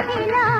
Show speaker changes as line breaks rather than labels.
खेला